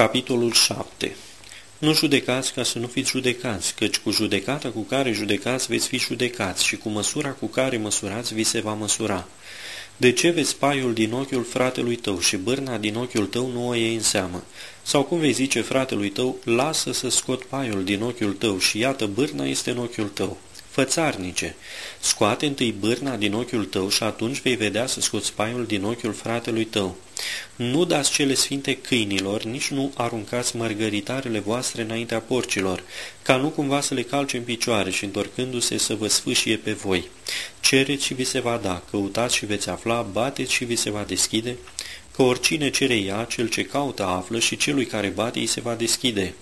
Capitolul 7 Nu judecați ca să nu fiți judecați, căci cu judecata cu care judecați veți fi judecați și cu măsura cu care măsurați vi se va măsura. De ce vezi paiul din ochiul fratelui tău și bârna din ochiul tău nu o iei în seamă? Sau cum vei zice fratelui tău, lasă să scot paiul din ochiul tău și iată bârna este în ochiul tău? Fățarnice, scoate întâi bârna din ochiul tău și atunci vei vedea să scoți paiul din ochiul fratelui tău. Nu dați cele sfinte câinilor, nici nu aruncați mărgăritarele voastre înaintea porcilor, ca nu cumva să le calce în picioare și întorcându-se să vă sfâșie pe voi. Cereți și vi se va da, căutați și veți afla, bateți și vi se va deschide, că oricine cere ea, cel ce caută află și celui care bate îi se va deschide.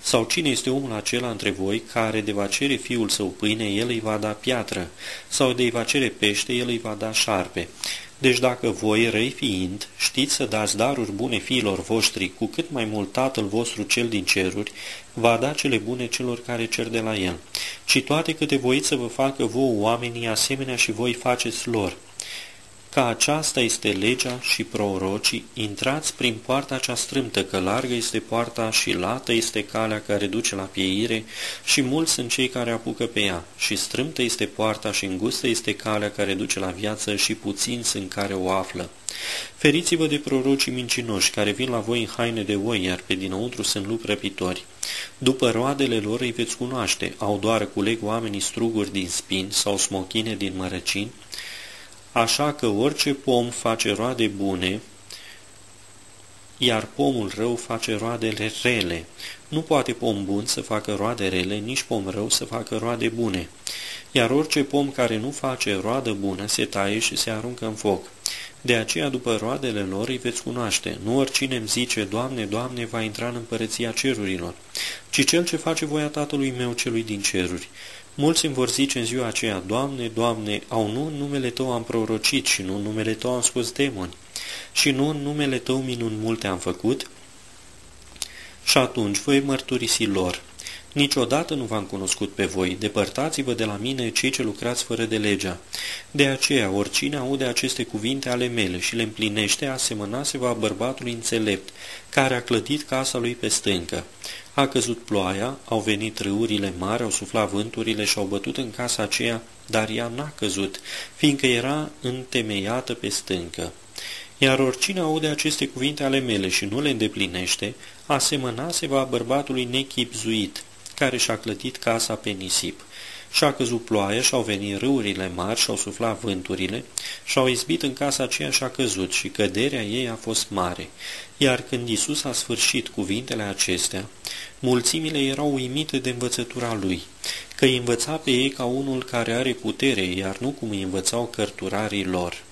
Sau cine este omul acela între voi care de va cere fiul său pâine, el îi va da piatră, sau de îi va cere pește, el îi va da șarpe. Deci dacă voi, răi fiind, știți să dați daruri bune fiilor voștri, cu cât mai mult Tatăl vostru cel din ceruri, va da cele bune celor care cer de la el. Și toate câte voiți să vă facă vouă oamenii, asemenea și voi faceți lor ca aceasta este legea și prorocii, intrați prin poarta cea strâmtă, că largă este poarta și lată este calea care duce la pieire și mulți sunt cei care apucă pe ea, și strâmtă este poarta și îngustă este calea care duce la viață și puțini sunt care o află. Feriți-vă de prorocii mincinoși care vin la voi în haine de oi, iar pe dinăuntru sunt lupi răpitori. După roadele lor îi veți cunoaște, au doar culeg oamenii struguri din spin sau smochine din mărăcini, Așa că orice pom face roade bune, iar pomul rău face roadele rele. Nu poate pom bun să facă roade rele, nici pom rău să facă roade bune. Iar orice pom care nu face roadă bună se taie și se aruncă în foc. De aceea, după roadele lor, îi veți cunoaște. Nu oricine îmi zice, Doamne, Doamne, va intra în împărăția cerurilor, ci cel ce face voia Tatălui meu celui din ceruri. Mulți îmi vor zice în ziua aceea, Doamne, Doamne, au nu în numele Tău am prorocit și nu în numele Tău am scos demoni și nu în numele Tău minuni multe am făcut? Și atunci voi mărturisi lor, Niciodată nu v-am cunoscut pe voi, depărtați-vă de la mine cei ce lucrați fără de legea. De aceea, oricine aude aceste cuvinte ale mele și le împlinește, asemănase va bărbatului înțelept, care a clădit casa lui pe stâncă. A căzut ploaia, au venit râurile mari, au suflat vânturile și au bătut în casa aceea, dar ea n-a căzut, fiindcă era întemeiată pe stâncă. Iar oricine aude aceste cuvinte ale mele și nu le îndeplinește, asemănase va bărbatului nechipzuit, care și-a clătit casa pe nisip. Și-a căzut ploaia și-au venit râurile mari și-au suflat vânturile și-au izbit în casa aceea și-a căzut și căderea ei a fost mare. Iar când Isus a sfârșit cuvintele acestea, mulțimile erau uimite de învățătura lui, că îi învăța pe ei ca unul care are putere, iar nu cum îi învățau cărturarii lor.